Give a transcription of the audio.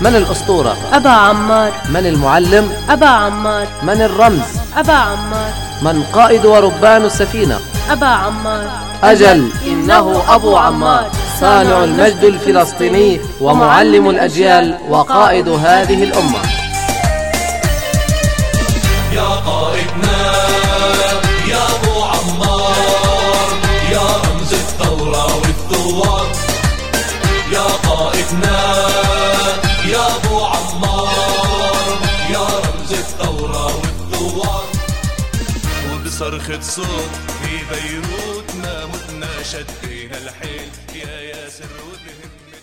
من الأسطورة؟ أبا عمار. من المعلم؟ أبا عمار. من الرمز؟ أبا عمار. من قائد وربان السفينة؟ أبا عمار. أجل. إنه أبو عمار. صانع المجد الفلسطيني ومعلم الأجيال وقائد هذه الأمة. يا قائدنا يا أبو عمار يا رمز الثورة والثوار. يا قائدنا يا أبو عمار يا رمز الثورة والثوار. وبصرخة صوت في بيروت ما متنا شدينا الحيل. يا ياسر وبهمة